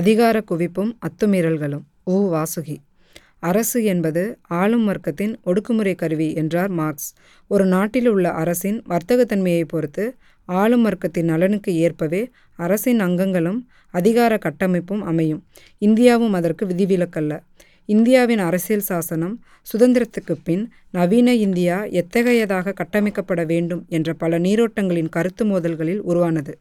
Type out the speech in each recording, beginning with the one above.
அதிகார குவிப்பும் அத்துமீறல்களும்! உ. வாசுகி அரசு என்பது ஆளும் வர்க்கத்தின் ஒடுக்குமுறை கருவி என்றார் மார்க்ஸ். ஒரு நாட்டில் உள்ள அரசின் வர்த்தகத்தன்மையை பொறுத்து ஆளும் வர்க்கத்தின் நலனுக்கு ஏற்பவே அரசின் அங்கங்களும் அதிகார கட்டமைப்பும் அமையும். இந்தியாவும் அதற்கு விதிவிலக்கல்ல. இந்தியாவின் அரசியல் சாசனம் சுதந்திரத்துக்கு பின் நவீன இந்தியா எத்தகையதாக கட்டமைக்கப்பட வேண்டும் என்ற பல நீரோட்டங்களின் கருத்து மோதல்களில் உருவானது.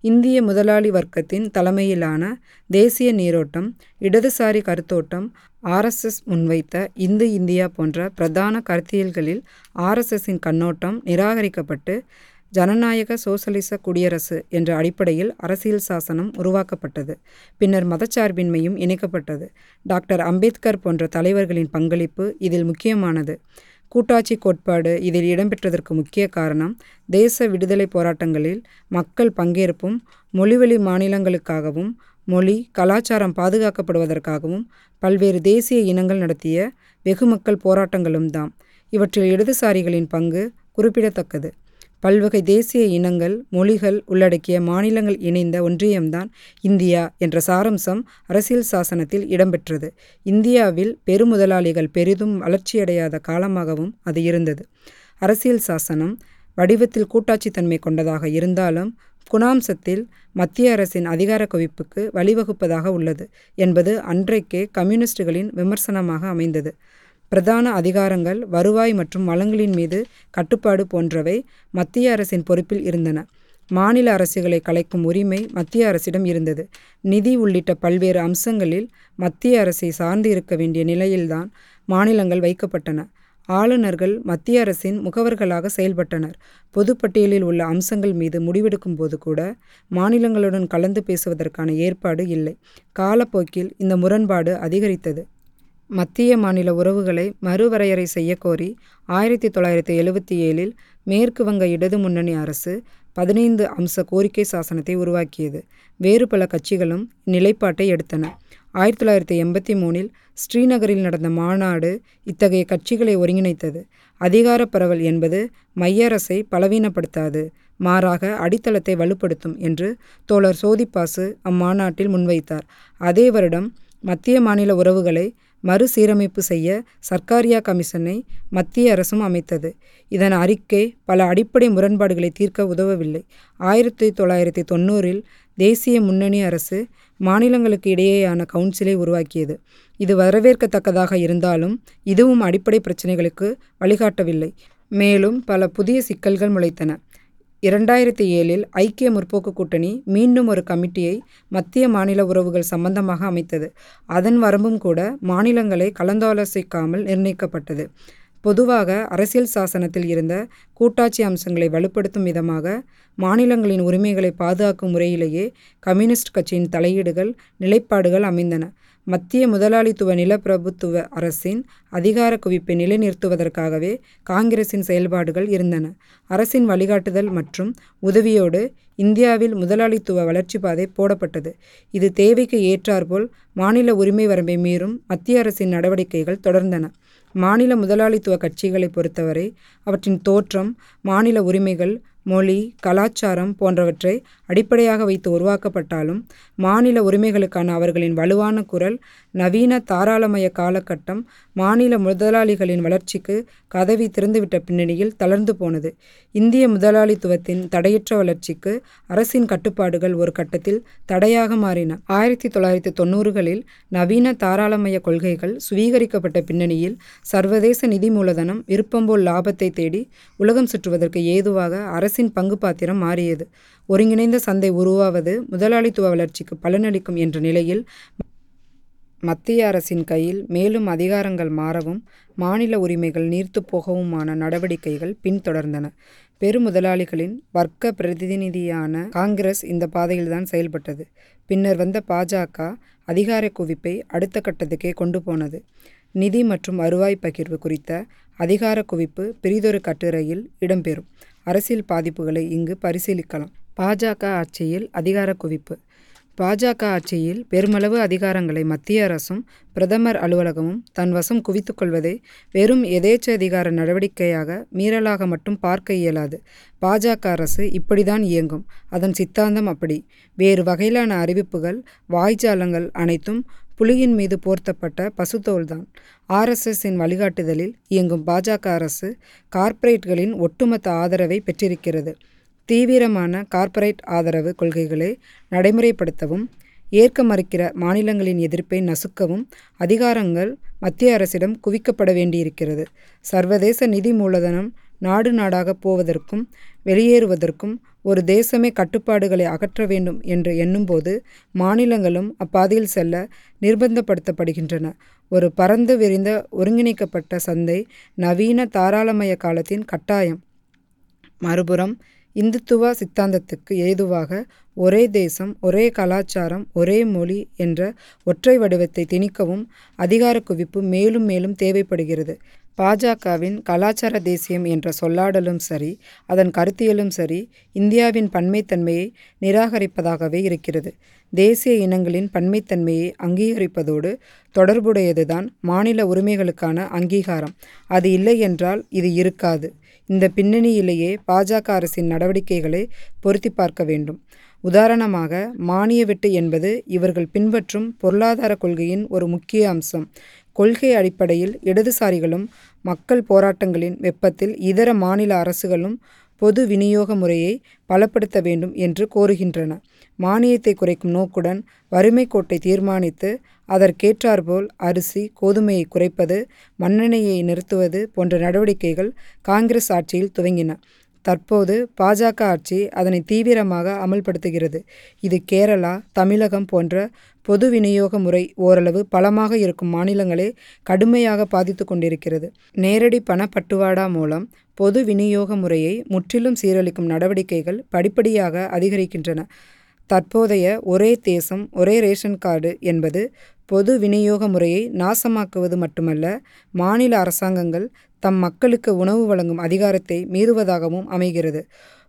இந்திய முதலாளி வர்க்கத்தின் தலைமையிலான தேசிய நீரோட்டம், இடதுசாரி கருத்தோட்டம், ஆர்எஸ்எஸ் முன்வைத்த இந்து இந்தியா போன்ற பிரதான கருத்தியல்களில் ஆர்எஸ்எஸின் கண்ணோட்டம் நிராகரிக்கப்பட்டு ஜனநாயக சோசலிச குடியரசு என்ற அடிப்படையில் அரசியல் சாசனம் உருவாக்கப்பட்டது. பின்னர் மதச்சார்பின்மையும் இணைக்கப்பட்டது. டாக்டர் அம்பேத்கர் போன்ற தலைவர்களின் பங்களிப்பு இதில் முக்கியமானது. கூட்டாட்சி கோட்பாடு இதில் இடம்பெற்றதற்கு முக்கிய காரணம் தேச விடுதலைப் போராட்டங்களில் மக்கள் பங்கேற்பும் மொழிவழி மாநிலங்களுக்காகவும் மொழி, கலாச்சாரம் பாதுகாக்கப்படுவதற்காகவும் பல்வேறு தேசிய இனங்கள் நடத்திய வெகுமக்கள் போராட்டங்களும்தாம். இவற்றில் இடதுசாரிகளின் பங்கு குறிப்பிடத்தக்கது. பல்வகை தேசிய இனங்கள், மொழிகள் உள்ளடக்கிய மாநிலங்கள் இணைந்த ஒன்றியம்தான் இந்தியா என்ற சாரம்சம் அரசியல் சாசனத்தில் இடம்பெற்றது. இந்தியாவில் பெருமுதலாளிகள் பெரிதும் வளர்ச்சியடையாத காலமாகவும் அது இருந்தது. அரசியல் சாசனம் வடிவத்தில் கூட்டாட்சி தன்மை கொண்டதாக இருந்தாலும் குணாம்சத்தில் மத்திய அரசின் அதிகாரக் குவிப்புக்கு வழிவகுப்பதாக உள்ளது என்பது அன்றைக்கே கம்யூனிஸ்டுகளின் விமர்சனமாக அமைந்தது. பிரதான அதிகாரங்கள், வருவாய் மற்றும் வளங்களின் மீது கட்டுப்பாடு போன்றவை மத்திய அரசின் பொறுப்பில் இருந்தன. மாநில அரசுகளை கலைக்கும் உரிமை மத்திய அரசிடம் இருந்தது. நிதி உள்ளிட்ட பல்வேறு அம்சங்களில் மத்திய அரசை சார்ந்து இருக்க வேண்டிய நிலையில்தான் மாநிலங்கள் வைக்கப்பட்டன. ஆளுநர்கள் மத்திய அரசின் முகவர்களாக செயல்பட்டனர். பொதுப்பட்டியலில் உள்ள அம்சங்கள் மீது முடிவெடுக்கும் போது கூட மாநிலங்களுடன் கலந்து பேசுவதற்கான ஏற்பாடு இல்லை. காலப்போக்கில் இந்த முரண்பாடு அதிகரித்தது. மத்திய மாநில உறவுகளை மறுவரையறை செய்யக்கோரி கோரி தொள்ளாயிரத்தி எழுபத்தி ஏழில் மேற்கு வங்க இடது முன்னணி அரசு பதினைந்து அம்ச கோரிக்கை சாசனத்தை உருவாக்கியது. வேறு பல கட்சிகளும் நிலைப்பாட்டை எடுத்தன. ஆயிரத்தி தொள்ளாயிரத்தி எண்பத்தி மூணில் ஸ்ரீநகரில் நடந்த மாநாடு இத்தகைய கட்சிகளை ஒருங்கிணைத்தது. அதிகார பரவல் என்பது மைய அரசை பலவீனப்படுத்தாது, மாறாக அடித்தளத்தை வலுப்படுத்தும் என்று தோழர் சோதிப்பாசு அம்மாநாட்டில் முன்வைத்தார். அதே வருடம் மத்திய மாநில உறவுகளை மறுசீரமைப்பு செய்ய சர்க்காரியா கமிஷனை மத்திய அரசும் அமைத்தது. இதன் அறிக்கை பல அடிப்படை முரண்பாடுகளை தீர்க்க உதவவில்லை. ஆயிரத்தி தொள்ளாயிரத்தி தொண்ணூறில் தேசிய முன்னணி அரசு மாநிலங்களுக்கு இடையேயான கவுன்சிலை உருவாக்கியது. இது வரவேற்கத்தக்கதாக இருந்தாலும் இதுவும் அடிப்படை பிரச்சினைகளுக்கு வழிகாட்டவில்லை. மேலும் பல புதிய சிக்கல்கள் முளைத்தன. இரண்டாயிரத்தி ஏழில் ஐக்கிய முற்போக்கு கூட்டணி மீண்டும் ஒரு கமிட்டியை மத்திய மாநில உறவுகள் சம்பந்தமாக அமைத்தது. அதன் வரம்பும் கூட மாநிலங்களை கலந்தாலோசிக்காமல் நிர்ணயிக்கப்பட்டது. பொதுவாக அரசியல் சாசனத்தில் இருந்த கூட்டாட்சி அம்சங்களை வலுப்படுத்தும் விதமாக மாநிலங்களின் உரிமைகளை பாதுகாக்கும் முறையிலேயே கம்யூனிஸ்ட் கட்சியின் தலையீடுகள், நிலைப்பாடுகள் அமைந்தன. மத்திய முதலாளித்துவ நிலப்பிரபுத்துவ அரசின் அதிகாரக் குவிப்பை நிலைநிறுத்துவதற்காகவே காங்கிரசின் செயல்பாடுகள் இருந்தன. அரசின் வழிகாட்டுதல் மற்றும் உதவியோடு இந்தியாவில் முதலாளித்துவ வளர்ச்சி பாதை போடப்பட்டது. இது தேவைக்கு ஏற்றாற்போல் மாநில உரிமை வரம்பை மீறும் மத்திய அரசின் நடவடிக்கைகள் தொடர்ந்தன. மாநில முதலாளித்துவ கட்சிகளைப் பொறுத்தவரை அவற்றின் தோற்றம், மாநில உரிமைகள், மொழி, கலாச்சாரம் போன்றவற்றை அடிப்படையாக வைத்து உருவாக்கப்பட்டாலும் மாநில உரிமைகளுக்கான அவர்களின் வலுவான குரல் நவீன தாராளமய காலகட்டம் மாநில முதலாளிகளின் வளர்ச்சிக்கு கதவி திறந்துவிட்ட பின்னணியில் தளர்ந்து போனது. இந்திய முதலாளித்துவத்தின் தடையற்ற வளர்ச்சிக்கு அரசின் கட்டுப்பாடுகள் ஒரு கட்டத்தில் தடையாக மாறின. ஆயிரத்தி தொள்ளாயிரத்து தொண்ணூறுகளில் நவீன தாராளமய கொள்கைகள் சுவீகரிக்கப்பட்ட பின்னணியில் சர்வதேச நிதி மூலதனம் விருப்பம்போல் லாபத்தை தேடி உலகம் சுற்றுவதற்கு ஏதுவாக அரசின் பங்கு பாத்திரம் மாறியது. ஒருங்கிணைந்த சந்தை உருவாவது முதலாளித்துவ வளர்ச்சிக்கு பலனளிக்கும் என்ற நிலையில் மத்திய அரசின் கையில் மேலும் அதிகாரங்கள் மாறவும், மாநில உரிமைகள் நீர்த்துப் போகவுமான நடவடிக்கைகள் பின்தொடர்ந்தன பெருமுதலாளிகளின் வர்க்க பிரதிநிதியான காங்கிரஸ் இந்த பாதையில்தான் செயல்பட்டது. பின்னர் வந்த பாஜக அதிகார குவிப்பை அடுத்த கட்டத்துக்கே கொண்டு போனது. நிதி மற்றும் வருவாய் பகிர்வு குறித்த அதிகார குவிப்பு பெரிதொரு கட்டுரையில் இடம்பெறும். அரசியல் பாதிப்புகளை இங்கு பரிசீலிக்கலாம். பாஜக ஆட்சியில் அதிகார குவிப்பு பாஜக ஆட்சியில் பெருமளவு அதிகாரங்களை மத்திய அரசும் பிரதமர் அலுவலகமும் தன் வசம் குவித்துக்கொள்வதை வெறும் வெறும் எதேச்சதிகார நடவடிக்கையாக மீறலாக மட்டும் பார்க்க இயலாது. பாஜக அரசு இப்படிதான் இயங்கும். அதன் சித்தாந்தம் அப்படி. வேறு வகையிலான அறிவிப்புகள் வாய்ஜாலங்கள் அனைத்தும் புலியின் மீது போர்த்தப்பட்ட பசுத்தோல்தான். ஆர்எஸ்எஸின் வழிகாட்டுதலில் இயங்கும் பாஜக அரசு கார்ப்பரேட்களின் ஒட்டுமொத்த ஆதரவை பெற்றிருக்கிறது. தீவிரமான கார்ப்பரேட் ஆதரவு கொள்கைகளை நடைமுறைப்படுத்தவும் ஏற்க மறுக்கிற மாநிலங்களின் எதிர்ப்பை நசுக்கவும் அதிகாரங்கள் மத்திய அரசிடம் குவிக்கப்பட வேண்டியிருக்கிறது. சர்வதேச நிதி மூலதனம் நாடு நாடாகப் போவதற்கும் வெளியேறுவதற்கும் ஒரு தேசமே கட்டுப்பாடுகளை அகற்ற வேண்டும் என்று எண்ணும்போது மாநிலங்களும் அப்பாதையில் செல்ல நிர்பந்தப்படுத்தப்படுகின்றன. ஒரு பரந்து விரிந்த ஒருங்கிணைக்கப்பட்ட சந்தை நவீன தாராளமய காலத்தின் கட்டாயம். மறுபுறம் இந்துத்துவ சித்தாந்தத்துக்கு ஏதுவாக ஒரே தேசம் ஒரே கலாச்சாரம் ஒரே மொழி என்ற ஒற்றை வடிவத்தை திணிக்கவும் அதிகார குவிப்பு மேலும் மேலும் தேவைப்படுகிறது. பாஜகவின் கலாச்சார தேசியம் என்ற சொல்லாடலும் சரி அதன் கருத்தியலும் சரி இந்தியாவின் பன்மைத்தன்மையை நிராகரிப்பதாகவே இருக்கிறது. தேசிய இனங்களின் பன்மைத்தன்மையை அங்கீகரிப்பதோடு தொடர்புடையதுதான் மாநில உரிமைகளுக்கான அங்கீகாரம். அது இல்லை என்றால் இது இருக்காது. இந்த பின்னணியிலேயே பாஜக அரசின் நடவடிக்கைகளை பொருத்தி பார்க்க வேண்டும். உதாரணமாக மானிய வெட்டு என்பது இவர்கள் பின்பற்றும் பொருளாதார கொள்கையின் ஒரு முக்கிய அம்சம். கொள்கை அடிப்படையில் இடதுசாரிகளும் மக்கள் போராட்டங்களின் வெப்பத்தில் இதர மாநில அரசுகளும் பொது விநியோக முறையை பலப்படுத்த வேண்டும் என்று கோருகின்றன. மானியத்தை குறைக்கும் நோக்குடன் வறுமை கோட்டை தீர்மானித்து அதற்கேற்றாற்போல் அரிசி கோதுமையை குறைப்பது மண்ணெண்ணெயை நிறுத்துவது போன்ற நடவடிக்கைகள் காங்கிரஸ் ஆட்சியில் துவங்கின. தற்போது பாஜக ஆட்சி அதனை தீவிரமாக அமல்படுத்துகிறது. இது கேரளா தமிழகம் போன்ற பொது விநியோக முறை ஓரளவு பலமாக இருக்கும் மாநிலங்களே கடுமையாக பாதித்து கொண்டிருக்கிறது. நேரடி பணப்பட்டுவாடா மூலம் பொது விநியோக முறையை முற்றிலும் சீரழிக்கும் நடவடிக்கைகள் படிப்படியாக அதிகரிக்கின்றன. தற்போதைய ஒரே தேசம் ஒரே ரேஷன் கார்டு என்பது பொது விநியோக முறையை நாசமாக்குவது மட்டுமல்ல மாநில அரசாங்கங்கள் தம் மக்களுக்கு உணவு வழங்கும் அதிகாரத்தை மீறுவதாகவும் அமைகிறது.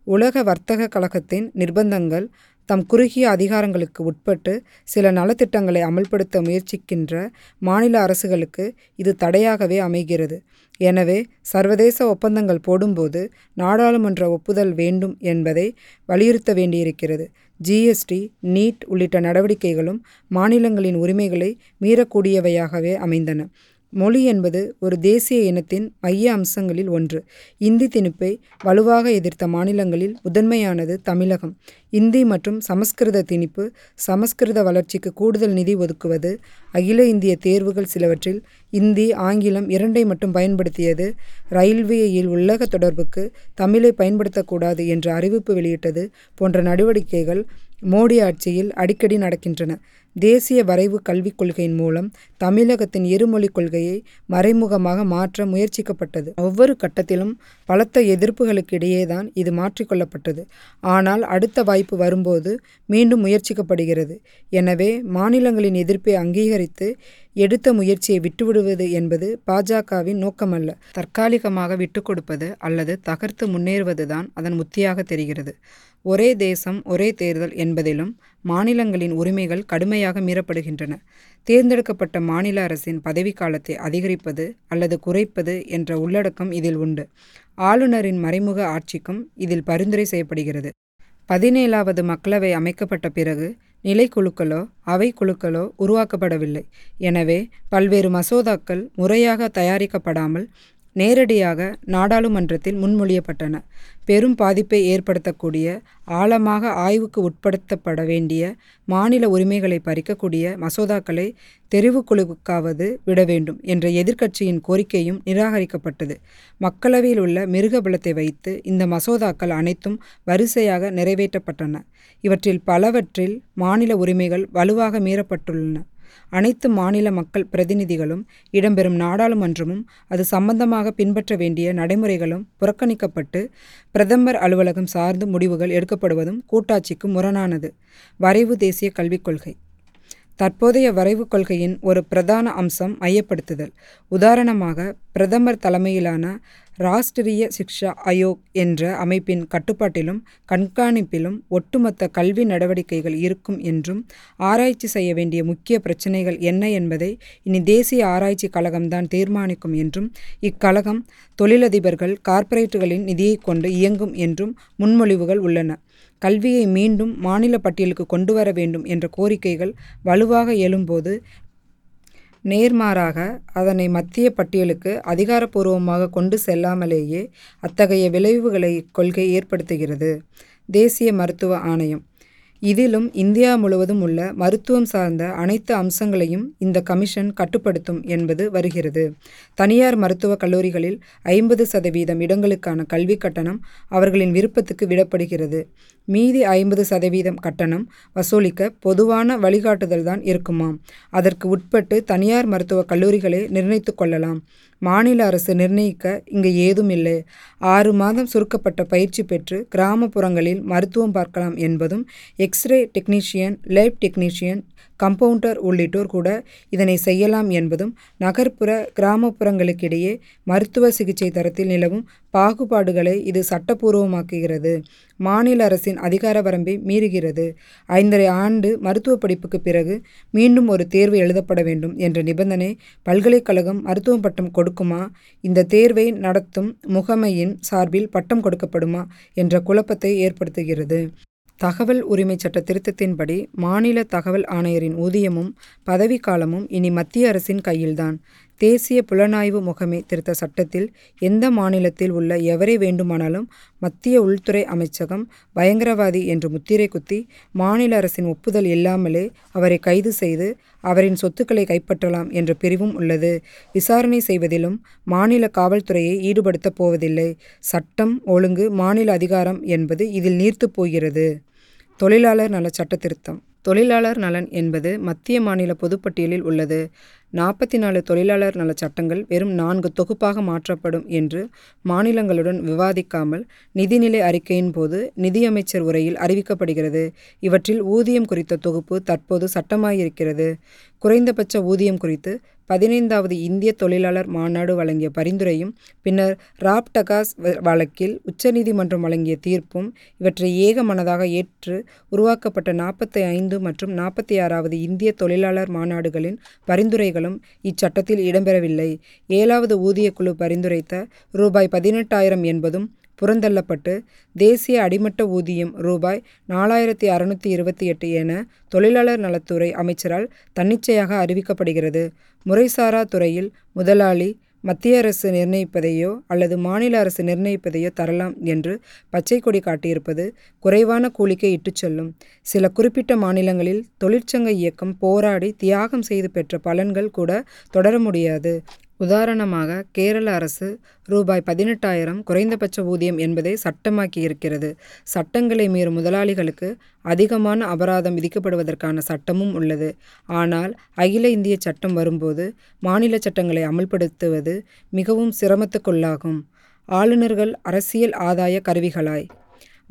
உலக வர்த்தக கழகத்தின் நிர்பந்தங்கள் தம் குறுகிய அதிகாரங்களுக்கு உட்பட்டு சில நலத்திட்டங்களை அமல்படுத்த முயற்சிக்கின்ற மாநில அரசுகளுக்கு இது தடையாகவே அமைகிறது. எனவே சர்வதேச ஒப்பந்தங்கள் போடும்போது நாடாளுமன்ற ஒப்புதல் வேண்டும் என்பதை வலியுறுத்த வேண்டியிருக்கிறது. ஜிஎஸ்டி நீட் உள்ளிட்ட நடவடிக்கைகளும் மாநிலங்களின் உரிமைகளை மீறக்கூடியவையாகவே அமைந்தன. மொழி என்பது ஒரு தேசிய இனத்தின் மைய அம்சங்களில் ஒன்று. இந்தி திணிப்பை வலுவாக எதிர்த்த மாநிலங்களில் முதன்மையானது தமிழகம். இந்தி மற்றும் சமஸ்கிருத திணிப்பு சமஸ்கிருத வளர்ச்சிக்கு கூடுதல் நிதி ஒதுக்குவது அகில இந்திய தேர்வுகள் சிலவற்றில் இந்தி ஆங்கிலம் இரண்டை மட்டும் பயன்படுத்தியது ரயில்வேயில் உள்ளக தொடர்புக்கு தமிழை பயன்படுத்தக்கூடாது என்ற அறிவிப்பு வெளியிட்டது போன்ற நடவடிக்கைகள் மோடி ஆட்சியில் அடிக்கடி நடக்கின்றன. தேசிய வரைவு கல்விக் கொள்கையின் மூலம் தமிழகத்தின் இருமொழிக் கொள்கையை மறைமுகமாக மாற்ற முயற்சிக்கப்பட்டது. ஒவ்வொரு கட்டத்திலும் பலத்த எதிர்ப்புகளுக்கிடையேதான் இது மாற்றிக் கொள்ளப்பட்டது. ஆனால் அடுத்த வாய்ப்பு வரும்போது மீண்டும் முயற்சிக்கப்படுகிறது. எனவே மாநிலங்களின் எதிர்ப்பை அங்கீகரித்து எடுத்த முயற்சியை விட்டுவிடுவது என்பது பாஜகவின் நோக்கமல்ல. தற்காலிகமாக விட்டுக் கொடுப்பது அல்லது தகர்த்து முன்னேறுவதுதான் அதன் உத்தியாக தெரிகிறது. ஒரே தேசம் ஒரே தேர்தல் என்பதிலும் மாநிலங்களின் உரிமைகள் கடுமையாக மீறப்படுகின்றன. தேர்ந்தெடுக்கப்பட்ட மாநில அரசின் பதவிக்காலத்தை அதிகரிப்பது அல்லது குறைப்பது என்ற உள்ளடக்கம் இதில் உண்டு. ஆளுநரின் மறைமுக ஆட்சிக்கும் இதில் பரிந்துரை செய்யப்படுகிறது. பதினேழாவது மக்களவை அமைக்கப்பட்ட பிறகு நிலைக்குழுக்களோ அவை குழுக்களோ உருவாக்கப்படவில்லை. எனவே பல்வேறு மசோதாக்கள் முறையாக தயாரிக்கப்படாமல் நேரடியாக நாடாளுமன்றத்தில் முன்மொழியப்பட்டன. பெரும் பாதிப்பை ஏற்படுத்தக்கூடிய ஆழமாக ஆய்வுக்கு உட்படுத்தப்பட வேண்டிய மாநில உரிமைகளை பறிக்கக்கூடிய மசோதாக்களை தெரிவுக்குழுவுக்காவது விட வேண்டும் என்ற எதிர்க்கட்சியின் கோரிக்கையும் நிராகரிக்கப்பட்டது. மக்களவையில் உள்ள மிருகபலத்தை வைத்து இந்த மசோதாக்கள் அனைத்தும் வரிசையாக நிறைவேற்றப்பட்டன. இவற்றில் பலவற்றில் மாநில உரிமைகள் வலுவாக மீறப்பட்டுள்ளன. அனைத்து மாநில மக்கள் பிரதிநிதிகளும் இடம்பெறும் நாடாளுமன்றமும் அது சம்பந்தமாக பின்பற்ற வேண்டிய நடைமுறைகளும் புறக்கணிக்கப்பட்டு பிரதமர் அலுவலகம் சார்ந்து முடிவுகள் எடுக்கப்படுவதும் கூட்டாட்சிக்கு முரணானது. வரைவு தேசிய கல்விக் கொள்கை தற்போதைய வரைவு கொள்கையின் ஒரு பிரதான அம்சம் மையப்படுத்துதல். உதாரணமாக பிரதமர் தலைமையிலான ராஷ்டிரிய சிக்ஷா ஆயோக் என்ற அமைப்பின் கட்டுப்பாட்டிலும் கண்காணிப்பிலும் ஒட்டுமொத்த கல்வி நடவடிக்கைகள் இருக்கும் என்றும் ஆராய்ச்சி செய்ய வேண்டிய முக்கிய பிரச்சினைகள் என்ன என்பதை இனி தேசிய ஆராய்ச்சி கழகம்தான் தீர்மானிக்கும் என்றும் இக்கழகம் தொழிலதிபர்கள் கார்ப்பரேட்டுகளின் நிதியைக் கொண்டு இயங்கும் என்றும் முன்மொழிவுகள் உள்ளன. கல்வியை மீண்டும் மாநில பட்டியலுக்கு கொண்டு வர வேண்டும் என்ற கோரிக்கைகள் வலுவாக எழும்போது நேர்மாறாக அதனை மத்திய பட்டியலுக்கு அதிகாரப்பூர்வமாக கொண்டு செல்லாமலேயே அத்தகைய விளைவுகளை கொள்கை ஏற்படுத்துகிறது. தேசிய மருத்துவ ஆணையம் இதிலும் இந்தியா முழுவதும் உள்ள மருத்துவம் சார்ந்த அனைத்து அம்சங்களையும் இந்த கமிஷன் கட்டுப்படுத்தும் என்பது வருகிறது. தனியார் மருத்துவக் கல்லூரிகளில் ஐம்பது சதவீதம் இடங்களுக்கான கல்விக் கட்டணம் அவர்களின் விருப்பத்துக்கு விடப்படுகிறது. மீதி ஐம்பது சதவீதம் கட்டணம் வசூலிக்க பொதுவான வழிகாட்டுதல் தான் இருக்குமாம். அதற்கு உட்பட்டு தனியார் மருத்துவக் கல்லூரிகளை நிர்ணயித்துக் கொள்ளலாம். மாநில அரசு நிர்ணயிக்க இங்கு ஏதும் இல்லை. ஆறு மாதம் சுருக்கப்பட்ட பயிற்சி பெற்று கிராமப்புறங்களில் மருத்துவம் பார்க்கலாம் என்பதும் X-ray technician lab technician compounder உள்ளிட்டோர் கூட இதனை செய்யலாம் என்பதும் நகர்ப்புற கிராமப்புறங்களுக்கிடையே மருத்துவ சிகிச்சை தரத்தில் நிலவும் பாகுபாடுகளை இது சட்டபூர்வமாக்குகிறது. மாநில அரசின் அதிகார வரம்பை மீறுகிறது. ஐந்தரை ஆண்டு மருத்துவப் படிப்புக்கு பிறகு மீண்டும் ஒரு தேர்வு எழுதப்பட வேண்டும் என்ற நிபந்தனை பல்கலைக்கழகம் மருத்துவ பட்டம் கொடுக்குமா இந்த தேர்வை நடத்தும் முகமையின் சார்பில் பட்டம் கொடுக்கப்படுமா என்ற குழப்பத்தை ஏற்படுத்துகிறது. தகவல் உரிமைச் சட்ட திருத்தத்தின்படி மாநில தகவல் ஆணையரின் ஊதியமும் பதவிக் காலமும் இனி மத்திய அரசின் கையில்தான். தேசிய புலனாய்வு முகமை திருத்த சட்டத்தில் எந்த மாநிலத்தில் உள்ள எவரை வேண்டுமானாலும் மத்திய உள்துறை அமைச்சகம் பயங்கரவாதி என்று முத்திரை குத்தி மாநில அரசின் ஒப்புதல் இல்லாமலே அவரை கைது செய்து அவரின் சொத்துக்களை கைப்பற்றலாம் என்ற பிரிவும் உள்ளது. விசாரணை செய்வதிலும் மாநில காவல்துறையை ஈடுபடுத்தப் போவதில்லை. சட்டம் ஒழுங்கு மாநில அதிகாரம் என்பது இதில் நீர்த்துப் போகிறது. தொழிலாளர் நல சட்ட திருத்தம் தொழிலாளர் நலன் என்பது மத்திய மாநில பொதுப்பட்டியலில் உள்ளது. நாற்பத்தி நாலு தொழிலாளர் நல சட்டங்கள் வெறும் நான்கு தொகுப்பாக மாற்றப்படும் என்று மாநிலங்களுடன் விவாதிக்காமல் நிதிநிலை அறிக்கையின் போது நிதியமைச்சர் உரையில் அறிவிக்கப்படுகிறது. இவற்றில் ஊதியம் குறித்த தொகுப்பு தற்போது சட்டமாயிருக்கிறது குறைந்தபட்ச ஊதியம் குறித்து பதினைந்தாவது இந்திய தொழிலாளர் மாநாடு வழங்கிய பரிந்துரையும் பின்னர் ராப் டகாஸ் வழக்கில் உச்சநீதிமன்றம் வழங்கிய தீர்ப்பும் இவற்றை ஏகமனதாக ஏற்று உருவாக்கப்பட்ட நாற்பத்தி ஐந்து மற்றும் நாற்பத்தி ஆறாவது இந்திய தொழிலாளர் மாநாடுகளின் பரிந்துரைகளும் இச்சட்டத்தில் இடம்பெறவில்லை. ஏழாவது ஊதிய குழு பரிந்துரைத்த ரூபாய் பதினெட்டாயிரம் என்பதும் புறந்தள்ளப்பட்டு தேசிய அடிமட்ட ஊதியம் ரூபாய் நாலாயிரத்தி அறுநூற்றி இருபத்தி எட்டு என தொழிலாளர் நலத்துறை அமைச்சரால் தன்னிச்சையாக அறிவிக்கப்படுகிறது. முறைசாரா துறையில் முதலாளி மத்திய அரசு நிர்ணயிப்பதையோ அல்லது மாநில அரசு நிர்ணயிப்பதையோ தரலாம் என்று பச்சை கொடி காட்டியிருப்பது குறைவான கூலிக்கை இட்டுச் செல்லும். சில குறிப்பிட்ட மாநிலங்களில் தொழிற்சங்க இயக்கம் போராடி தியாகம் செய்து பெற்ற பலன்கள் கூட தொடர முடியாது. உதாரணமாக கேரள அரசு ரூபாய் பதினெட்டாயிரம் குறைந்தபட்ச ஊதியம் என்பதை சட்டமாக்கியிருக்கிறது. சட்டங்களை மீறும் முதலாளிகளுக்கு அதிகமான அபராதம் விதிக்கப்படுவதற்கான சட்டமும் உள்ளது. ஆனால் அகில இந்திய சட்டம் வரும்போது மாநில சட்டங்களை அமல்படுத்துவது மிகவும் சிரமத்துக்குள்ளாகும். ஆளுநர்கள் அரசியல் ஆதாய கருவிகளாய்!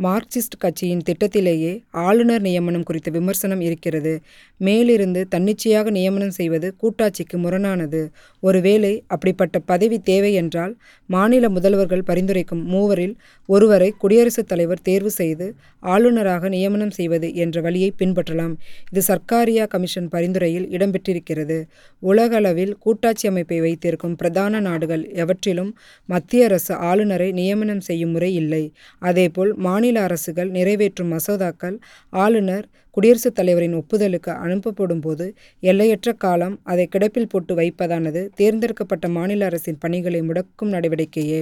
மார்க்சிஸ்ட் கட்சியின் திட்டத்திலேயே ஆளுநர் நியமனம் குறித்த விமர்சனம் இருக்கிறது. மேலிருந்து தன்னிச்சையாக நியமனம் செய்வது கூட்டாட்சிக்கு முரணானது. ஒருவேளை அப்படிப்பட்ட பதவி தேவை என்றால் மாநில முதல்வர்கள் பரிந்துரைக்கும் மூவரில் ஒருவரை குடியரசுத் தலைவர் தேர்வு செய்து ஆளுநராக நியமனம் செய்வது என்ற வழியை பின்பற்றலாம். இது சர்க்காரியா கமிஷன் பரிந்துரையில் இடம்பெற்றிருக்கிறது. உலகளவில் கூட்டாட்சி அமைப்பை வைத்திருக்கும் பிரதான நாடுகள் எவற்றிலும் மத்திய அரசு ஆளுநரை நியமனம் செய்யும் முறை இல்லை. அதேபோல் மாநில அரசுகள் நிறைவேற்றும் மசோதாக்கள் ஆளுநர் குடியரசுத் தலைவரின் ஒப்புதலுக்கு அனுப்பப்படும்போது எல்லையற்ற காலம் அதை கிடப்பில் போட்டு வைப்பதானது தேர்ந்தெடுக்கப்பட்ட மாநில அரசின் பணிகளை முடக்கும் நடவடிக்கையே.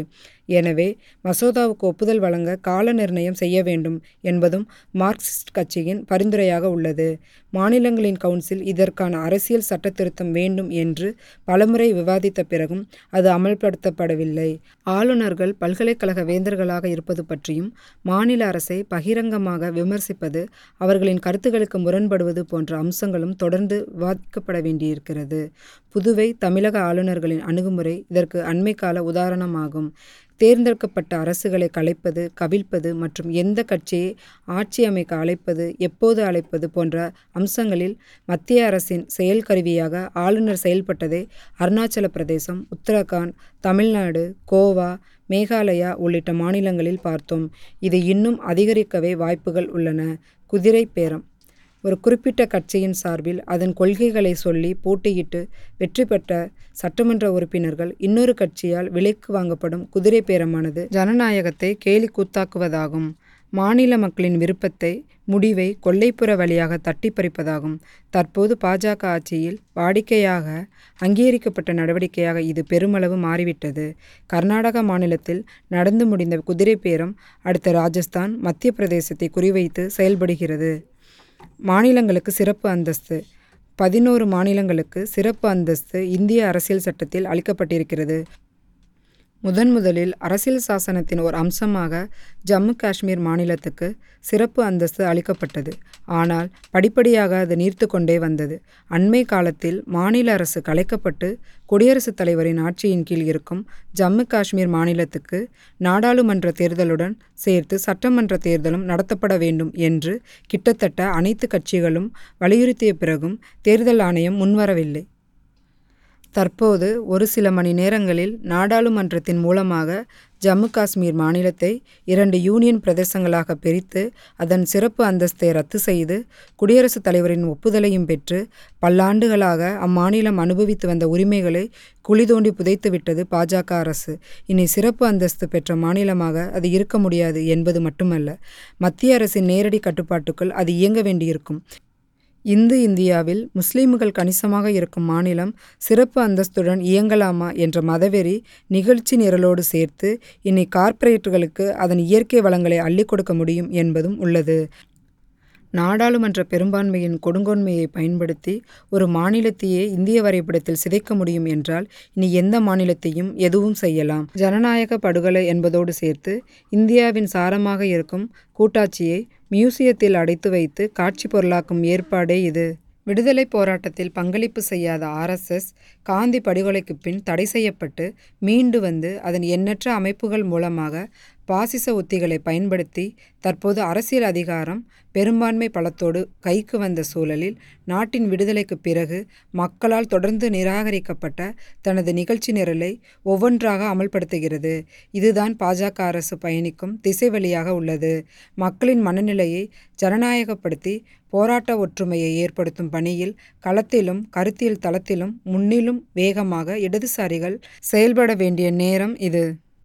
எனவே மசோதாவுக்கு ஒப்புதல் வழங்க கால நிர்ணயம் செய்ய வேண்டும் என்பதும் மார்க்சிஸ்ட் கட்சியின் பரிந்துரையாக உள்ளது. மாநிலங்களின் கவுன்சில் இதற்கான அரசியல் சட்டத் திருத்தம் வேண்டும் என்று பலமுறை விவாதித்த பிறகும் அது அமல்படுத்தப்படவில்லை. ஆளுநர்கள் பல்கலைக்கழக வேந்தர்களாக இருப்பது பற்றியும் மாநில அரசை பகிரங்கமாக விமர்சிப்பது அவர்களின் கருத்து கருத்துகளுக்கு முரண்படுவது போன்ற அம்சங்களும் தொடர்ந்து விவாதிக்கப்பட வேண்டியிருக்கிறது. புதுவை தமிழக ஆளுநர்களின் அணுகுமுறை இதற்கு அண்மைக்கால உதாரணமாகும். தேர்ந்தெடுக்கப்பட்ட அரசுகளை கலைப்பது கவிழ்ப்பது மற்றும் எந்த கட்சியை ஆட்சி அமைக்க அழைப்பது எப்போது அழைப்பது போன்ற அம்சங்களில் மத்திய அரசின் செயல்கருவியாக ஆளுநர் செயல்பட்டதை அருணாச்சல பிரதேசம் உத்தரகாண்ட் தமிழ்நாடு கோவா மேகாலயா உள்ளிட்ட மாநிலங்களில் பார்த்தோம் இது இன்னும் அதிகரிக்கவே வாய்ப்புகள் உள்ளன குதிரை பேரம் ஒரு குறிப்பிட்ட கட்சியின் சார்பில் அதன் கொள்கைகளை சொல்லி போட்டியிட்டு வெற்றி பெற்ற சட்டமன்ற உறுப்பினர்கள் இன்னொரு கட்சியால் விலைக்கு வாங்கப்படும் குதிரை பேரமானது ஜனநாயகத்தை கேலி கூத்தாக்குவதாகும். மாநில மக்களின் விருப்பத்தை முடிவை கொல்லைப்புற வழியாக தட்டி பறிப்பதாகும். தற்போது பாஜக ஆட்சியில் வாடிக்கையாக அங்கீகரிக்கப்பட்ட நடவடிக்கையாக இது பெருமளவு மாறிவிட்டது. கர்நாடக மாநிலத்தில் நடந்து முடிந்த குதிரை பேரம் அடுத்த ராஜஸ்தான் மத்திய பிரதேசத்தை குறிவைத்து செயல்படுகிறது. மாநிலங்களுக்கு சிறப்பு அந்தஸ்து. பதினோரு மாநிலங்களுக்கு சிறப்பு அந்தஸ்து இந்திய அரசியல் சட்டத்தில் அளிக்கப்பட்டிருக்கிறது. முதன் முதலில் அரசியல் சாசனத்தின் ஒரு அம்சமாக ஜம்மு காஷ்மீர் மாநிலத்துக்கு சிறப்பு அந்தஸ்து அளிக்கப்பட்டது. ஆனால் படிப்படியாக அது நீர்த்து கொண்டே வந்தது. அண்மை காலத்தில் மாநில அரசு கலைக்கப்பட்டு குடியரசுத் தலைவரின் ஆட்சியின் கீழ் இருக்கும் ஜம்மு காஷ்மீர் மாநிலத்துக்கு நாடாளுமன்ற தேர்தலுடன் சேர்த்து சட்டமன்ற தேர்தலும் நடத்தப்பட வேண்டும் என்று கிட்டத்தட்ட அனைத்து கட்சிகளும் வலியுறுத்திய பிறகும் தேர்தல் ஆணையம் முன்வரவில்லை. தற்போது ஒரு சில மணி நேரங்களில் நாடாளுமன்றத்தின் மூலமாக ஜம்மு காஷ்மீர் மாநிலத்தை இரண்டு யூனியன் பிரதேசங்களாக பிரித்து அதன் சிறப்பு அந்தஸ்தை ரத்து செய்து குடியரசுத் தலைவரின் ஒப்புதலையும் பெற்று பல்லாண்டுகளாக அம்மாநிலம் அனுபவித்து வந்த உரிமைகளை குழி தோண்டி புதைத்துவிட்டது பாஜக அரசு. இனி சிறப்பு அந்தஸ்து பெற்ற மாநிலமாக அது இருக்க முடியாது என்பது மட்டுமல்ல மத்திய அரசின் நேரடி கட்டுப்பாட்டுக்குள் அது இயங்க வேண்டியிருக்கும். இந்து இந்தியாவில் முஸ்லிம்கள் கணிசமாக இருக்கும் மாநிலம் சிறப்பு அந்தஸ்துடன் இயங்கலாமா என்ற மதவெறி நிகழ்ச்சி நிரலோடு சேர்த்து இனி கார்ப்பரேட்டுகளுக்கு அதன் இயற்கை வளங்களை அள்ளிக் கொடுக்க முடியும் என்பதும் உள்ளது. நாடாளுமன்ற பெரும்பான்மையின் கொடுங்கோன்மையை பயன்படுத்தி ஒரு மாநிலத்தையே இந்திய வரைபடத்தில் சிதைக்க முடியும் என்றால் இனி எந்த மாநிலத்தையும் எதுவும் செய்யலாம். ஜனநாயக படுகொலை என்பதோடு சேர்த்து இந்தியாவின் சாரமாக இருக்கும் கூட்டாட்சியை மியூசியத்தில் அடைத்து வைத்து காட்சி பொருளாக்கும் ஏற்பாடே இது. விடுதலை போராட்டத்தில் பங்களிப்பு செய்யாத ஆர்எஸ்எஸ் காந்தி படுகொலைக்கு பின் தடை செய்யப்பட்டு மீண்டு வந்து அதன் எண்ணற்ற அமைப்புகள் மூலமாக பாசிச உத்திகளை பயன்படுத்தி தற்போது அரசியல் அதிகாரம் பெரும்பான்மை பலத்தோடு கைக்கு வந்த சூழலில் நாட்டின் விடுதலைக்கு பிறகு மக்களால் தொடர்ந்து நிராகரிக்கப்பட்ட தனது நிகழ்ச்சி நிரலை ஒவ்வொன்றாக அமல்படுத்துகிறது. இதுதான் பாஜக அரசு பயணிக்கும் திசை வழியாக உள்ளது. மக்களின் மனநிலையை ஜனநாயகப்படுத்தி போராட்ட ஒற்றுமையை ஏற்படுத்தும் பணியில் களத்திலும் கருத்தியல் தளத்திலும் முன்னிலும் வேகமாக இடதுசாரிகள் செயல்பட வேண்டிய நேரம் இது.